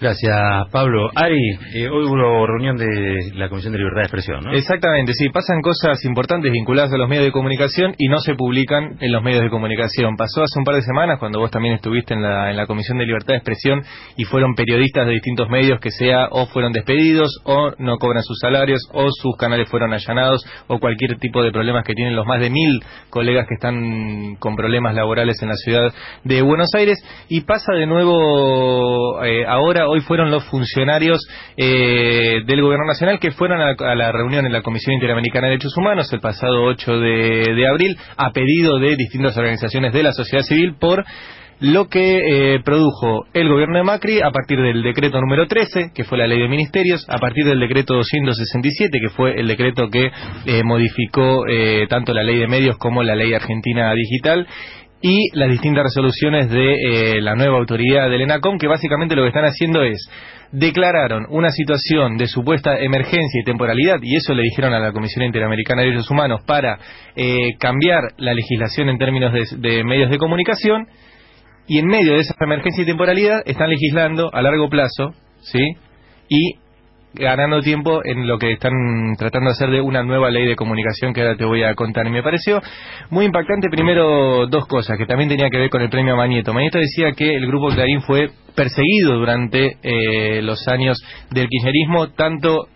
Gracias, Pablo. Ari, eh, hoy hubo reunión de la Comisión de Libertad de Expresión, ¿no? Exactamente, sí, pasan cosas importantes vinculadas a los medios de comunicación y no se publican en los medios de comunicación. Pasó hace un par de semanas cuando vos también estuviste en la, en la Comisión de Libertad de Expresión y fueron periodistas de distintos medios que sea o fueron despedidos o no cobran sus salarios o sus canales fueron allanados o cualquier tipo de problemas que tienen los más de mil colegas que están con problemas laborales en la ciudad de Buenos Aires y pasa de nuevo eh, ahora hoy fueron los funcionarios eh, del Gobierno Nacional que fueron a, la reunión en la Comisión Interamericana de Derechos Humanos el pasado 8 de, abril a pedido de distintas organizaciones de la sociedad civil por lo que eh, produjo el gobierno de Macri a partir del decreto número 13, que fue la ley de ministerios, a partir del decreto 267, que fue el decreto que eh, modificó tanto la ley de medios como la ley argentina digital, y las distintas resoluciones de eh, la nueva autoridad del ENACOM, que básicamente lo que están haciendo es declararon una situación de supuesta emergencia y temporalidad, y eso le dijeron a la Comisión Interamericana de Derechos Humanos para eh, cambiar la legislación en términos de, de medios de comunicación, y en medio de esa emergencia y temporalidad están legislando a largo plazo, ¿sí? Y ganando tiempo en lo que están tratando de hacer de una nueva ley de comunicación que ahora te voy a contar. Y me pareció muy impactante primero dos cosas que también tenía que ver con el premio Manieto. Manieto decía que el grupo Clarín fue perseguido durante eh, los años del kirchnerismo, tanto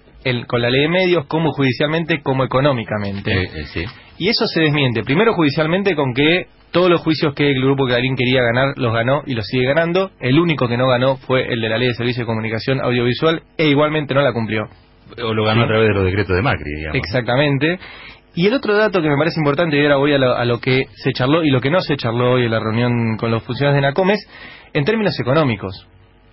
con la ley de medios como judicialmente como económicamente. Eh, y eso se desmiente, primero judicialmente con que todos los juicios que el grupo Clarín quería ganar los ganó y los sigue ganando. El único que no ganó fue el de la Ley de Servicio de Comunicación Audiovisual e igualmente no la cumplió. O lo ganó a través de los decretos de Macri, digamos. Exactamente. Y el otro dato que me parece importante, y ahora voy a lo, a lo, que se charló y lo que no se charló hoy en la reunión con los funcionarios de NACOMES, en términos económicos.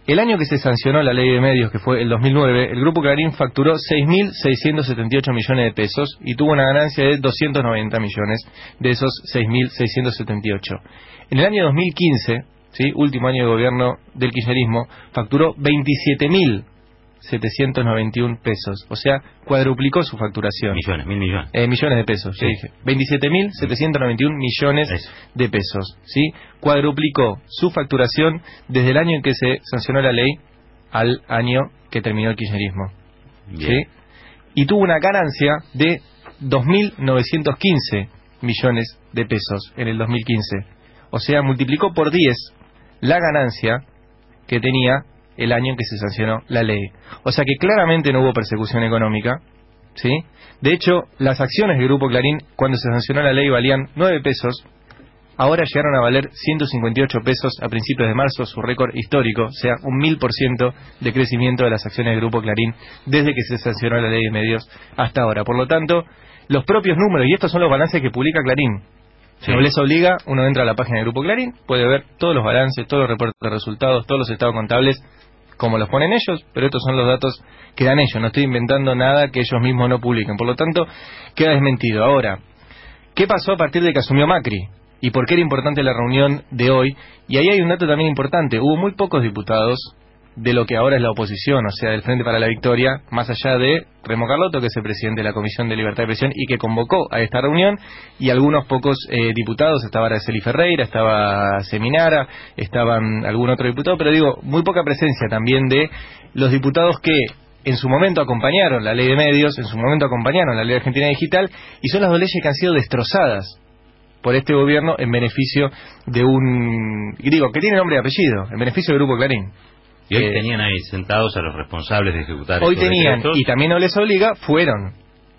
El año que se sancionó la ley de medios, que fue el 2009, el Grupo Clarín facturó 6.678 millones de pesos y tuvo una ganancia de 290 millones de esos 6.678. En el año 2015, ¿sí? último año de gobierno del kirchnerismo, facturó 27.000 791 pesos. O sea, cuadruplicó su facturación. Millones, mil millones. Eh, millones de pesos, sí. dije. 27.791 millones de pesos. ¿sí? Cuadruplicó su facturación desde el año en que se sancionó la ley al año que terminó el kirchnerismo. ¿sí? Y tuvo una ganancia de 2.915 millones de pesos en el 2015. O sea, multiplicó por 10 la ganancia que tenía el año en que se sancionó la ley. O sea que claramente no hubo persecución económica, ¿sí? De hecho, las acciones del Grupo Clarín, cuando se sancionó la ley, valían 9 pesos, ahora llegaron a valer 158 pesos a principios de marzo, su récord histórico, o sea, un mil por ciento de crecimiento de las acciones del Grupo Clarín desde que se sancionó la ley de medios hasta ahora. Por lo tanto, los propios números, y estos son los balances que publica Clarín, si no les obliga, uno entra a la página del Grupo Clarín, puede ver todos los balances, todos los reportes de resultados, todos los estados contables como los ponen ellos, pero estos son los datos que dan ellos. No estoy inventando nada que ellos mismos no publiquen. Por lo tanto, queda desmentido. Ahora, ¿qué pasó a partir de que asumió Macri? ¿Y por qué era importante la reunión de hoy? Y ahí hay un dato también importante. Hubo muy pocos diputados de lo que ahora es la oposición, o sea, del Frente para la Victoria, más allá de Remo Carlotto, que es el presidente de la Comisión de Libertad de Expresión y que convocó a esta reunión, y algunos pocos eh, diputados, estaba Araceli Ferreira, estaba Seminara, estaban algún otro diputado, pero digo, muy poca presencia también de los diputados que en su momento acompañaron la ley de medios, en su momento acompañaron la ley argentina digital, y son las dos leyes que han sido destrozadas por este gobierno en beneficio de un, digo, que tiene nombre y apellido, en beneficio del Grupo Clarín. Y hoy tenían ahí sentados a los responsables de ejecutar Hoy tenían, y también no les obliga, fueron.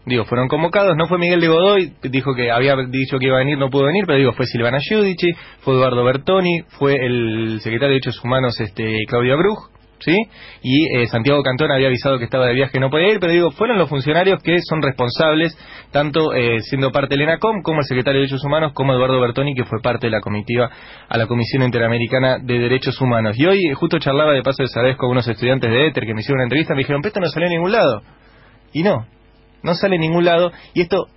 Digo, fueron convocados, no fue Miguel de Godoy, dijo que había dicho que iba a venir, no pudo venir, pero digo, fue Silvana Giudici, fue Eduardo Bertoni, fue el secretario de Derechos Humanos este Claudio Bruj, ¿sí? Y eh, Santiago Cantón había avisado que estaba de viaje no podía ir, pero digo, fueron los funcionarios que son responsables, tanto eh, siendo parte del ENACOM, como el secretario de Derechos Humanos, como Eduardo Bertoni, que fue parte de la comitiva a la Comisión Interamericana de Derechos Humanos. Y hoy justo charlaba de paso de Sabes con unos estudiantes de ETER que me hicieron una entrevista, me dijeron, pero esto no salió en ningún lado. Y no, no sale en ningún lado, y esto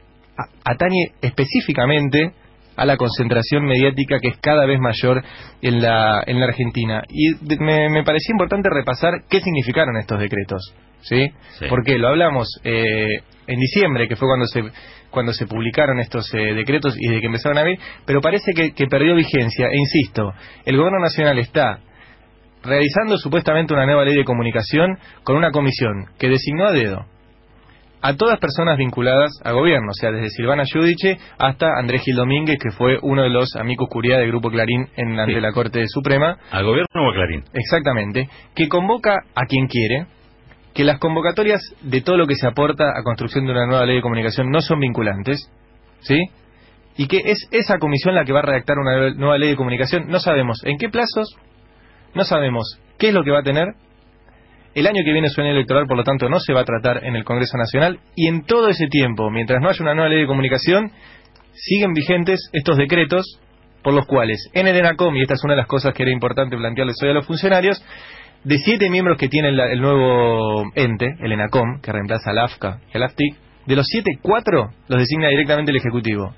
atañe específicamente a la concentración mediática que es cada vez mayor en la, en la Argentina. Y me, me parecía importante repasar qué significaron estos decretos. ¿Sí? Porque lo hablamos eh, en diciembre, que fue cuando se cuando se publicaron estos eh, decretos y de que empezaron a ver, pero parece que, que perdió vigencia. E insisto, el gobierno nacional está realizando supuestamente una nueva ley de comunicación con una comisión que designó a dedo a todas personas vinculadas a gobierno, o sea, desde Silvana Giudice hasta Andrés Gil Domínguez, que fue uno de los amigos curia del Grupo Clarín en, ante la Corte Suprema. ¿Al gobierno o a Clarín? Exactamente, que convoca a quien quiere, que las convocatorias de todo lo que se aporta a construcción de una nueva ley de comunicación no son vinculantes, ¿sí? Y que es esa comisión la que va a redactar una nueva ley de comunicación, no sabemos en qué plazos, no sabemos qué es lo que va a tener, el año que viene es un año electoral, por lo tanto, no se va a tratar en el Congreso Nacional. Y en todo ese tiempo, mientras no haya una nueva ley de comunicación, siguen vigentes estos decretos por los cuales en el ENACOM, y esta es una de las cosas que era importante plantearles hoy a los funcionarios, de siete miembros que tiene el, nuevo ente, el ENACOM, que reemplaza al AFCA y al AFTIC, de los siete, cuatro los designa directamente el Ejecutivo.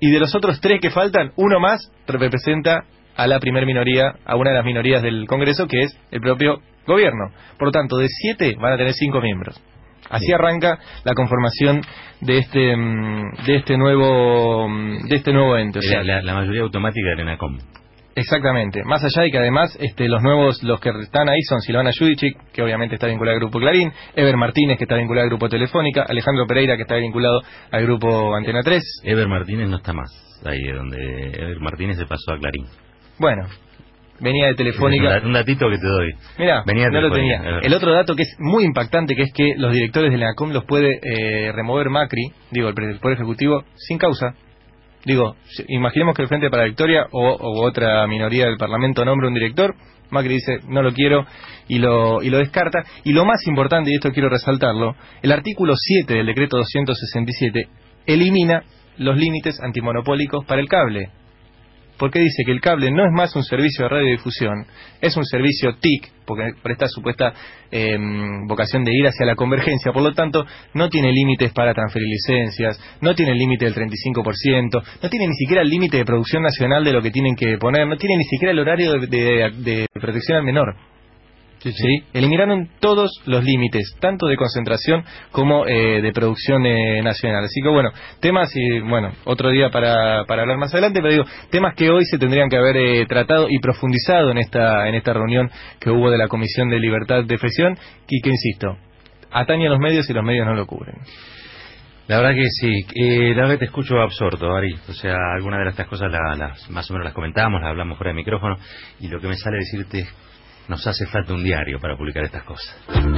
Y de los otros tres que faltan, uno más representa a la primer minoría, a una de las minorías del Congreso, que es el propio gobierno. Por lo tanto, de siete van a tener cinco miembros. Así arranca la conformación de este mm, de este nuevo mm, de este nuevo ente. la, mayoría automática de ENACOM. Exactamente. Más allá de que además este, los nuevos, los que están ahí son Silvana Judicic, que obviamente está vinculada al Grupo Clarín, Ever Martínez, que está vinculado al Grupo Telefónica, Alejandro Pereira, que está vinculado al Grupo Antena 3. Ever Martínez no está más ahí, donde Ever Martínez se pasó a Clarín. Bueno, venía de Telefónica. Un datito que te doy. Mira, no lo tenía. El otro dato que es muy impactante, que es que los directores de la ACOM los puede eh, remover Macri, digo, el Poder Ejecutivo, sin causa. Digo, imaginemos que el Frente para la Victoria o, otra minoría del Parlamento nombra un director, Macri dice, no lo quiero, y lo, y lo descarta. Y lo más importante, y esto quiero resaltarlo, el artículo 7 del decreto 267 elimina los límites antimonopólicos para el cable porque dice que el cable no es más un servicio de radiodifusión, es un servicio TIC, porque por esta supuesta em, vocación de ir hacia la convergencia, por lo tanto, no tiene límites para transferir licencias, no tiene límite del 35%, no tiene ni siquiera el límite de producción nacional de lo que tienen que poner, no tiene ni siquiera el horario de protección al menor. Sí, Eliminaron todos los límites, tanto de concentración como eh, de producción eh, nacional. Así que bueno, temas y bueno, otro día para, para hablar más adelante, pero digo, temas que hoy se tendrían que haber eh, tratado y profundizado en esta, en esta reunión que hubo de la Comisión de Libertad de Expresión y que, insisto, atañe a los medios y los medios no lo cubren. La verdad que sí, la verdad que te escucho absorto, Ari. O sea, algunas de estas cosas las, más o menos las comentamos, las hablamos fuera de micrófono, y lo que me sale decirte es nos hace falta un diario para publicar estas cosas.